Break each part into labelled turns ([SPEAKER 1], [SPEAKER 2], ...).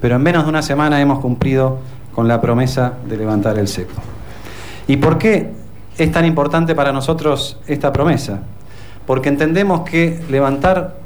[SPEAKER 1] pero en menos de una semana hemos cumplido con la promesa de levantar el cepo. ¿Y por qué es tan importante para nosotros esta promesa? Porque entendemos que levantar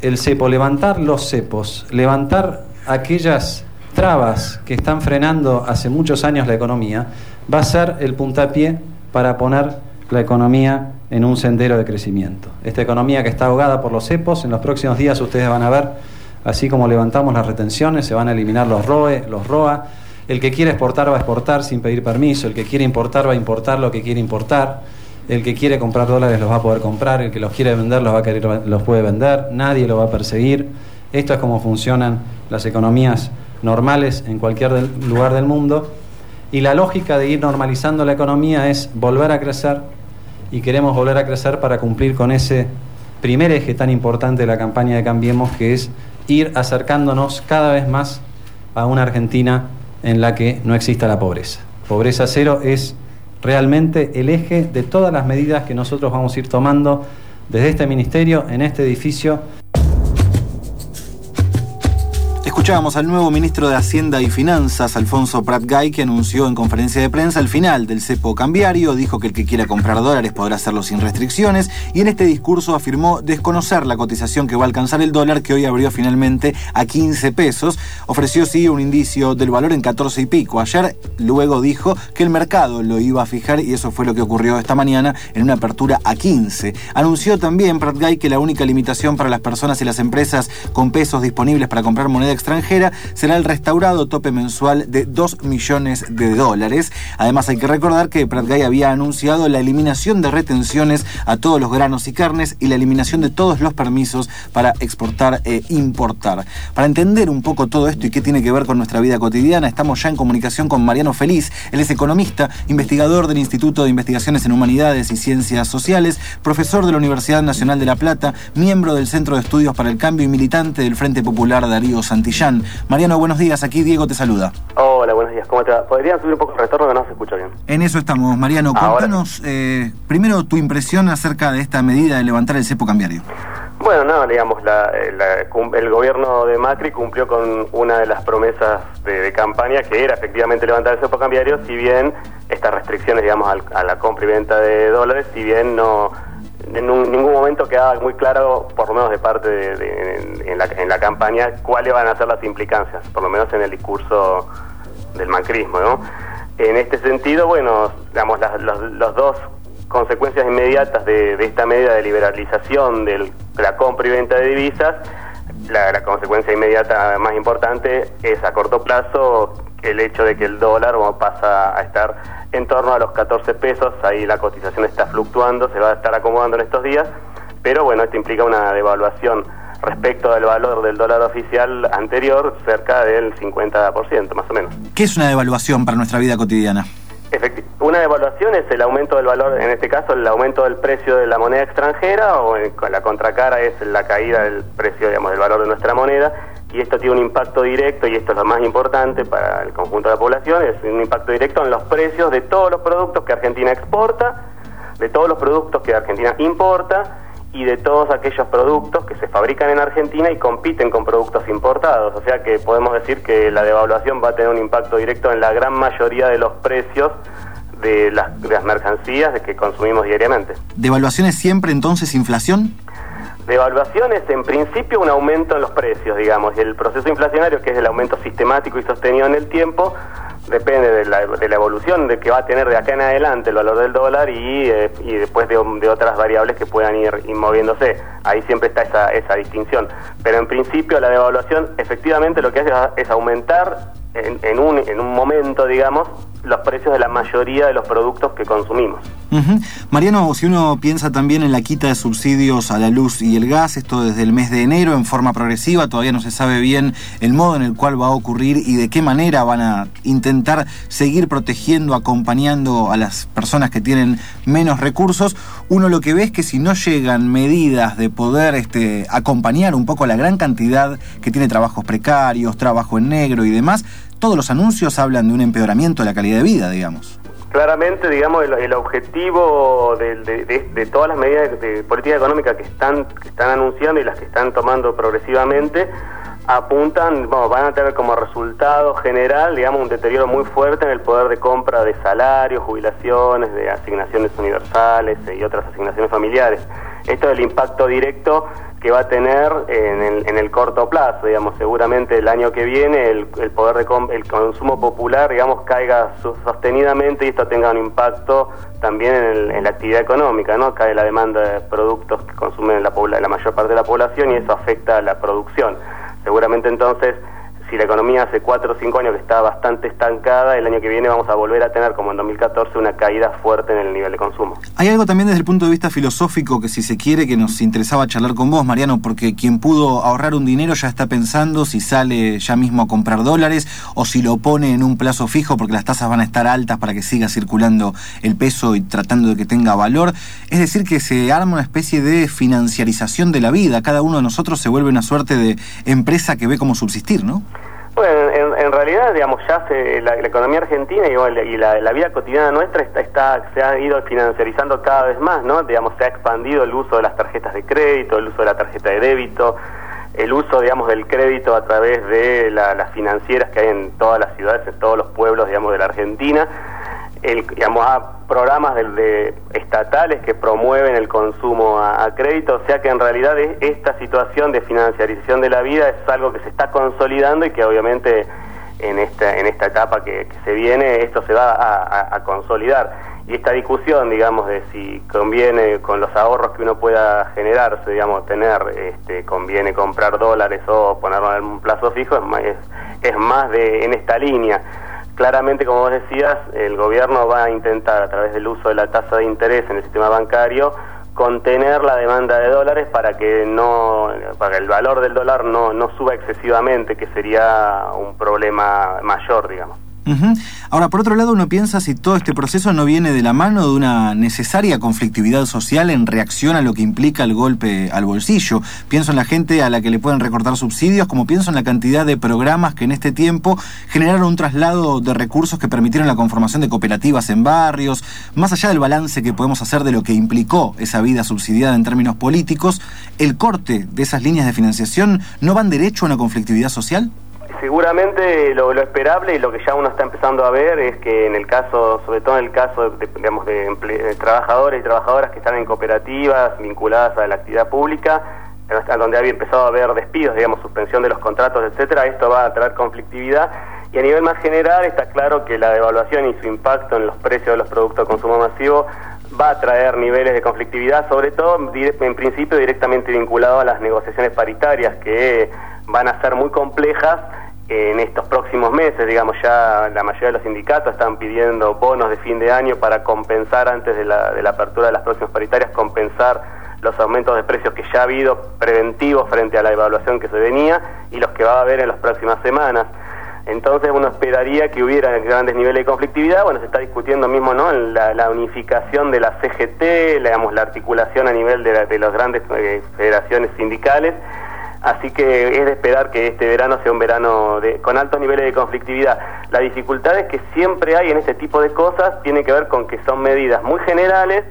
[SPEAKER 1] el cepo, levantar los cepos, levantar aquellas trabas que están frenando hace muchos años la economía, va a ser el puntapié para poner la economía en un sendero de crecimiento. Esta economía que está ahogada por los cepos, en los próximos días ustedes van a ver Así como levantamos las retenciones, se van a eliminar los ROE, los ROA. El que quiere exportar va a exportar sin pedir permiso. El que quiere importar va a importar lo que quiere importar. El que quiere comprar dólares los va a poder comprar. El que los quiere vender los, va a querer, los puede vender. Nadie lo va a perseguir. Esto es como funcionan las economías normales en cualquier lugar del mundo. Y la lógica de ir normalizando la economía es volver a crecer y queremos volver a crecer para cumplir con ese primer eje tan importante de la campaña de Cambiemos que es ir acercándonos cada vez más a una Argentina en la que no exista la pobreza. Pobreza cero es realmente el eje de todas las medidas que nosotros vamos a ir tomando desde este ministerio, en este edificio.
[SPEAKER 2] Escuchábamos al nuevo ministro de Hacienda y Finanzas, Alfonso Prat Gay, que anunció en conferencia de prensa el final del cepo cambiario, dijo que el que quiera comprar dólares podrá hacerlo sin restricciones y en este discurso afirmó desconocer la cotización que va a alcanzar el dólar, que hoy abrió finalmente a 15 pesos. Ofreció sí un indicio del valor en 14 y pico. Ayer luego dijo que el mercado lo iba a fijar y eso fue lo que ocurrió esta mañana en una apertura a 15. Anunció también Prat Gay que la única limitación para las personas y las empresas con pesos disponibles para comprar moneda extranjera será el restaurado tope mensual de 2 millones de dólares. Además hay que recordar que Pratgay había anunciado la eliminación de retenciones a todos los granos y carnes y la eliminación de todos los permisos para exportar e importar. Para entender un poco todo esto y qué tiene que ver con nuestra vida cotidiana, estamos ya en comunicación con Mariano Feliz. Él es economista, investigador del Instituto de Investigaciones en Humanidades y Ciencias Sociales, profesor de la Universidad Nacional de La Plata, miembro del Centro de Estudios para el Cambio y militante del Frente Popular Darío Santillán. Mariano, buenos días. Aquí Diego te saluda.
[SPEAKER 3] Hola, buenos días. ¿Cómo te va? ¿Podrían subir un poco el retorno que no se escucha bien?
[SPEAKER 2] En eso estamos. Mariano, contanos eh, primero tu impresión acerca de esta medida de levantar el cepo cambiario.
[SPEAKER 3] Bueno, no, digamos, el gobierno de Macri cumplió con una de las promesas de, campaña, que era efectivamente levantar el cepo cambiario, si bien estas restricciones, digamos, a la compra y venta de dólares, si bien no en ningún momento quedaba muy claro, por lo menos de parte de, en, la, en, la, campaña, cuáles van a ser las implicancias, por lo menos en el discurso del macrismo. ¿no? En este sentido, bueno, digamos, las, los, dos consecuencias inmediatas de, esta medida de liberalización de la compra y venta de divisas, la, consecuencia inmediata más importante es a corto plazo el hecho de que el dólar pasa a estar en torno a los 14 pesos, ahí la cotización está fluctuando, se va a estar acomodando en estos días, pero bueno, esto implica una devaluación respecto del valor del dólar oficial anterior, cerca del 50% más o menos.
[SPEAKER 2] ¿Qué es una devaluación para nuestra vida cotidiana?
[SPEAKER 3] una devaluación es el aumento del valor, en este caso el aumento del precio de la moneda extranjera o en, la contracara es la caída del precio, digamos, del valor de nuestra moneda y esto tiene un impacto directo, y esto es lo más importante para el conjunto de la población, es un impacto directo en los precios de todos los productos que Argentina exporta, de todos los productos que Argentina importa y de todos aquellos productos que se fabrican en Argentina y compiten con productos importados. O sea que podemos decir que la devaluación va a tener un impacto directo en la gran mayoría de los precios de las, de mercancías que consumimos diariamente.
[SPEAKER 2] ¿Devaluación es siempre entonces inflación?
[SPEAKER 3] Devaluación es en principio un aumento en los precios, digamos, y el proceso inflacionario, que es el aumento sistemático y sostenido en el tiempo, depende de la, de la evolución de que va a tener de acá en adelante el valor del dólar y, eh, y después de, otras variables que puedan ir, moviéndose. Ahí siempre está esa, esa distinción. Pero en principio la devaluación efectivamente lo que hace es aumentar en, en, un, en un momento, digamos, los precios de la mayoría de los productos que consumimos.
[SPEAKER 2] Mariano, si uno piensa también en la quita de subsidios a la luz y el gas, esto desde el mes de enero en forma progresiva, todavía no se sabe bien el modo en el cual va a ocurrir y de qué manera van a intentar seguir protegiendo, acompañando a las personas que tienen menos recursos, uno lo que ve es que si no llegan medidas de poder este, acompañar un poco a la gran cantidad que tiene trabajos precarios, trabajo en negro y demás, todos los anuncios hablan de un empeoramiento de la calidad de vida, digamos.
[SPEAKER 3] Claramente, digamos, el, objetivo de, todas las medidas de política económica que están, que están anunciando y las que están tomando progresivamente apuntan, bueno, van a tener como resultado general, digamos, un deterioro muy fuerte en el poder de compra de salarios, jubilaciones, de asignaciones universales eh, y otras asignaciones familiares. Esto es el impacto directo que va a tener en el, corto plazo, digamos, seguramente el año que viene el, poder de el consumo popular, digamos, caiga sostenidamente y esto tenga un impacto también en, la actividad económica, ¿no? Cae la demanda de productos que consumen la, la mayor parte de la población y eso afecta a la producción. Seguramente entonces si la economía hace cuatro o cinco años que está bastante estancada, el año que viene vamos a volver a tener, como en 2014, una caída fuerte en el nivel de consumo.
[SPEAKER 2] Hay algo también desde el punto de vista filosófico que si se quiere que nos interesaba charlar con vos, Mariano, porque quien pudo ahorrar un dinero ya está pensando si sale ya mismo a comprar dólares o si lo pone en un plazo fijo porque las tasas van a estar altas para que siga circulando el peso y tratando de que tenga valor. Es decir, que se arma una especie de financiarización de la vida. Cada uno de nosotros se vuelve una suerte de empresa que ve cómo subsistir, ¿no?
[SPEAKER 3] Realidad, digamos, ya se, la, economía argentina y, la, vida cotidiana nuestra está, está, se ha ido financiarizando cada vez más, ¿no? Digamos, se ha expandido el uso de las tarjetas de crédito, el uso de la tarjeta de débito, el uso, digamos, del crédito a través de las financieras que hay en todas las ciudades, en todos los pueblos, digamos, de la Argentina el, digamos, a programas de, estatales que promueven el consumo a, crédito, o sea que en realidad esta situación de financiarización de la vida es algo que se está consolidando y que obviamente en esta, en esta etapa que, se viene esto se va a, consolidar. Y esta discusión, digamos, de si conviene con los ahorros que uno pueda generarse, digamos, tener, este, conviene comprar dólares o ponerlo en un plazo fijo, es más, es más de en esta línea claramente, como vos decías, el gobierno va a intentar, a través del uso de la tasa de interés en el sistema bancario, contener la demanda de dólares para que no para que el valor del dólar no, no suba excesivamente, que sería un problema mayor, digamos.
[SPEAKER 2] Ahora, por otro lado, uno piensa si todo este proceso no viene de la mano de una necesaria conflictividad social en reacción a lo que implica el golpe al bolsillo. Pienso en la gente a la que le pueden recortar subsidios, como pienso en la cantidad de programas que en este tiempo generaron un traslado de recursos que permitieron la conformación de cooperativas en barrios. Más allá del balance que podemos hacer de lo que implicó esa vida subsidiada en términos políticos, ¿el corte de esas líneas de financiación no van derecho a una conflictividad social?
[SPEAKER 3] Seguramente lo, esperable y lo que ya uno está empezando a ver es que en el caso, sobre todo en el caso de, digamos, de, trabajadores y trabajadoras que están en cooperativas vinculadas a la actividad pública, donde había empezado a haber despidos, digamos, suspensión de los contratos, etcétera, esto va a traer conflictividad. Y a nivel más general está claro que la devaluación y su impacto en los precios de los productos de consumo masivo va a traer niveles de conflictividad, sobre todo en principio directamente vinculado a las negociaciones paritarias que van a ser muy complejas en estos próximos meses, digamos, ya la mayoría de los sindicatos están pidiendo bonos de fin de año para compensar antes de la, de la apertura de las próximas paritarias, compensar los aumentos de precios que ya ha habido preventivos frente a la evaluación que se venía y los que va a haber en las próximas semanas. Entonces uno esperaría que hubiera grandes niveles de conflictividad, bueno, se está discutiendo mismo ¿no? la, la unificación de la CGT, digamos, la articulación a nivel de, de las grandes eh, federaciones sindicales, Así que es de esperar que este verano sea un verano de, con altos niveles de conflictividad. La dificultad es que siempre hay en este tipo de cosas, tiene que ver con que son medidas muy generales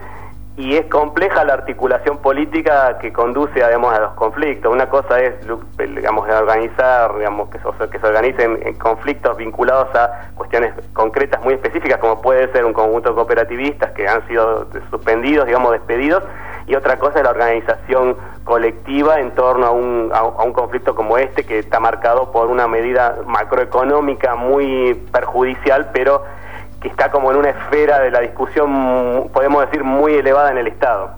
[SPEAKER 3] y es compleja la articulación política que conduce además a los conflictos. Una cosa es, digamos, organizar, digamos, que, se, que se organicen en conflictos vinculados a cuestiones concretas muy específicas, como puede ser un conjunto de cooperativistas que han sido suspendidos, digamos, despedidos, y otra cosa es la organización colectiva en torno a un, a, un conflicto como este que está marcado por una medida macroeconómica muy perjudicial, pero que está como en una esfera de la discusión, podemos decir, muy elevada en el Estado.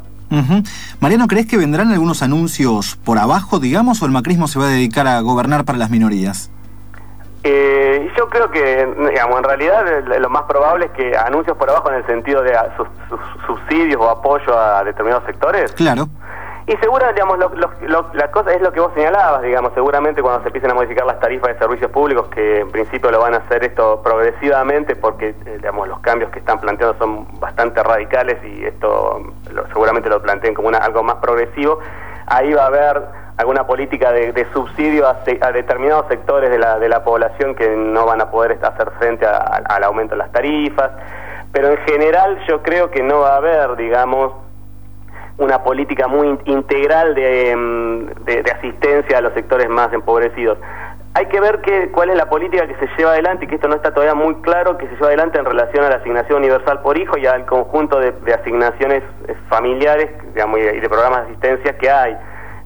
[SPEAKER 2] Mariano, ¿crees que vendrán algunos anuncios por abajo, digamos, o el macrismo se va a dedicar a gobernar para las minorías?
[SPEAKER 3] Eh, yo creo que, digamos, en realidad lo más probable es que anuncios por abajo en el sentido de subsidios o apoyo a determinados sectores.
[SPEAKER 2] Claro.
[SPEAKER 3] Y seguro, digamos, la cosa es lo que vos señalabas, digamos, seguramente cuando se empiecen a modificar las tarifas de servicios públicos, que en principio lo van a hacer esto progresivamente, porque, eh, digamos, los cambios que están planteando son bastante radicales y esto seguramente lo planteen como una, algo más progresivo, ahí va a haber alguna política de, subsidio a, determinados sectores de la, de la población que no van a poder hacer frente al aumento de las tarifas, pero en general yo creo que no va a haber, digamos, una política muy integral mm, de, de, asistencia a los sectores más empobrecidos. Hay que ver que, cuál es la política que se lleva adelante y que esto no está todavía muy claro que se lleva adelante en relación a la asignación universal por hijo y al conjunto de, asignaciones eh, familiares y de programas de asistencia que hay.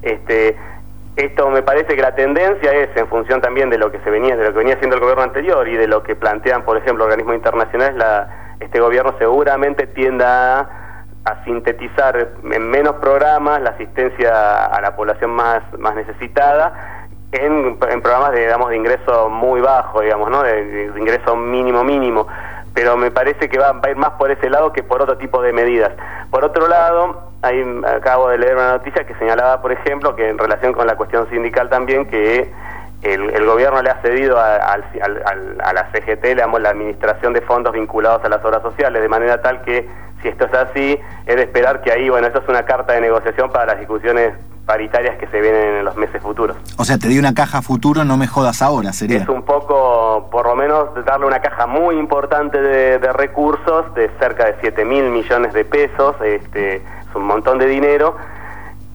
[SPEAKER 3] Este, esto me parece que la tendencia es, en función también de lo que se venía, de lo que venía haciendo el gobierno anterior y de lo que plantean, por ejemplo, organismos internacionales, la, este gobierno seguramente tienda a, sintetizar en menos programas la asistencia a la población más, más necesitada en, programas de, digamos, de ingreso muy bajo, digamos, ¿no? de, ingreso mínimo mínimo pero me parece que va, va, a ir más por ese lado que por otro tipo de medidas. Por otro lado, acabo de leer una noticia que señalaba, por ejemplo, que en relación con la cuestión sindical también, que el, gobierno le ha cedido a, a, la CGT la, la administración de fondos vinculados a las obras sociales, de manera tal que si esto es así, es de esperar que ahí, bueno, esto es una carta de negociación para las discusiones paritarias que se vienen en los meses futuros.
[SPEAKER 2] O sea, te di una caja futuro, no me jodas ahora, sería.
[SPEAKER 3] Es un poco, por lo menos, darle una caja muy importante de, de recursos, de cerca de 7 mil millones de pesos, este, es un montón de dinero,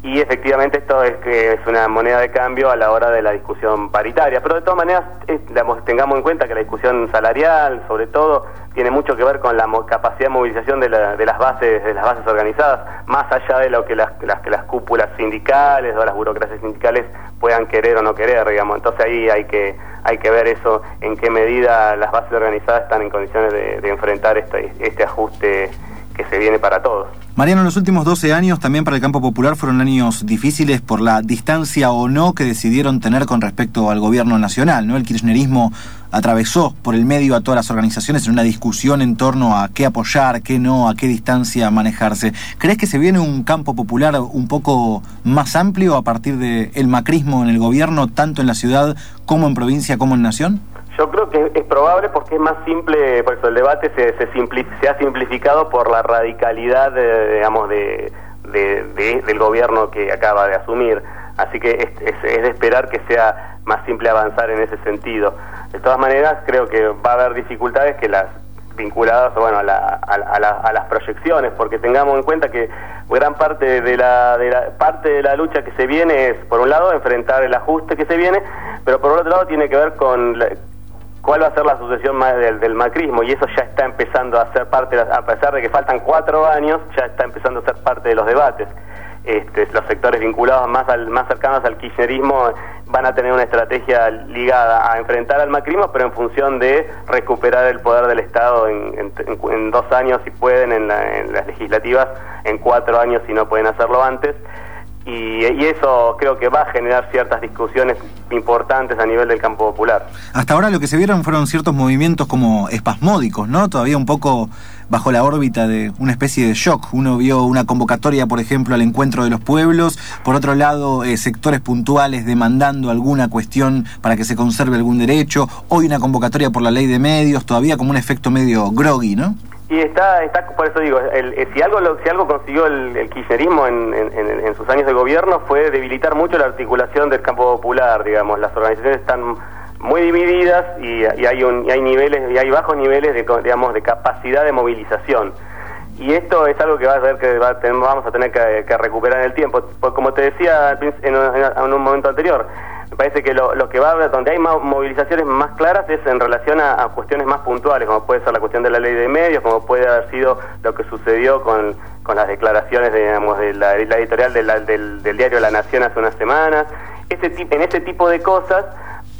[SPEAKER 3] y efectivamente esto es que es una moneda de cambio a la hora de la discusión paritaria. Pero de todas maneras, tengamos en cuenta que la discusión salarial, sobre todo, tiene mucho que ver con la capacidad de movilización de, las bases de las bases organizadas, más allá de lo que las, las, que las cúpulas sindicales o las burocracias sindicales puedan querer o no querer, digamos. Entonces ahí hay que hay que ver eso, en qué medida las bases organizadas están en condiciones de, de enfrentar este, este ajuste se viene para todos.
[SPEAKER 2] Mariano, los últimos 12 años también para el campo popular fueron años difíciles por la distancia o no que decidieron tener con respecto al gobierno nacional. ¿no? El kirchnerismo atravesó por el medio a todas las organizaciones en una discusión en torno a qué apoyar, qué no, a qué distancia manejarse. ¿Crees que se viene un campo popular un poco más amplio a partir del macrismo en el gobierno, tanto en la ciudad como en provincia como en nación?
[SPEAKER 3] Yo creo que es probable porque es más simple, por eso el debate se, se, ha simplificado por la radicalidad, de, digamos, de, del gobierno que acaba de asumir. Así que es, de esperar que sea más simple avanzar en ese sentido. De todas maneras, creo que va a haber dificultades que las vinculadas bueno, a, a, las proyecciones, porque tengamos en cuenta que gran parte de la, de la parte de la lucha que se viene es, por un lado, enfrentar el ajuste que se viene, pero por otro lado tiene que ver con cuál va a ser la sucesión del, del, macrismo y eso ya está empezando a ser parte, a pesar de que faltan cuatro años, ya está empezando a ser parte de los debates. Este, los sectores vinculados más al, más cercanos al kirchnerismo van a tener una estrategia ligada a enfrentar al macrismo, pero en función de recuperar el poder del Estado en, en, dos años si pueden, en, en las legislativas, en cuatro años si no pueden hacerlo antes. Y, eso creo que va a generar ciertas discusiones importantes a nivel del campo popular.
[SPEAKER 2] Hasta ahora lo que se vieron fueron ciertos movimientos como espasmódicos, ¿no? Todavía un poco bajo la órbita de una especie de shock. Uno vio una convocatoria, por ejemplo, al encuentro de los pueblos, por otro lado, eh, sectores puntuales demandando alguna cuestión para que se conserve algún derecho, hoy una convocatoria por la ley de medios, todavía como un efecto medio groggy, ¿no?
[SPEAKER 3] Y está, está por eso digo, el, eh, si algo si algo consiguió el, kirchnerismo en, en, sus años de gobierno fue debilitar mucho la articulación del campo popular, digamos, las organizaciones están muy divididas y, hay un, y hay niveles y hay bajos niveles de digamos de capacidad de movilización. Y esto es algo que va a ser que vamos a tener que, recuperar en el tiempo. Pues como te decía en, en un momento anterior me parece que lo, que va a haber, donde hay movilizaciones más claras es en relación a, cuestiones más puntuales, como puede ser la cuestión de la ley de medios, como puede haber sido lo que sucedió con, con las declaraciones de, la, editorial del, del, diario La Nación hace unas semanas. Ese, en ese tipo de cosas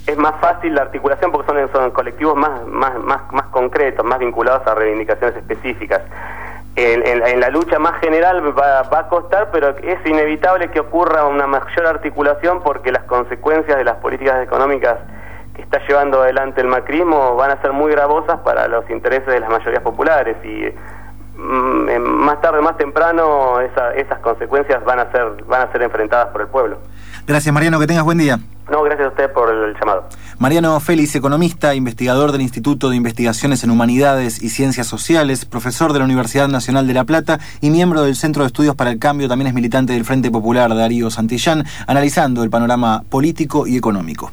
[SPEAKER 3] es más fácil la articulación porque son, son colectivos más, más, más, más concretos, más vinculados a reivindicaciones específicas en, la lucha más general va, a costar, pero es inevitable que ocurra una mayor articulación porque las consecuencias de las políticas económicas que está llevando adelante el macrismo van a ser muy gravosas para los intereses de las mayorías populares. Y más tarde, más temprano, esas consecuencias van a ser van a ser enfrentadas por el pueblo.
[SPEAKER 2] Gracias Mariano, que tengas buen día.
[SPEAKER 3] No, gracias a usted por el llamado.
[SPEAKER 2] Mariano Félix, economista, investigador del Instituto de Investigaciones en Humanidades y Ciencias Sociales, profesor de la Universidad Nacional de La Plata y miembro del Centro de Estudios para el Cambio, también es militante del Frente Popular Darío Santillán, analizando el panorama político y económico.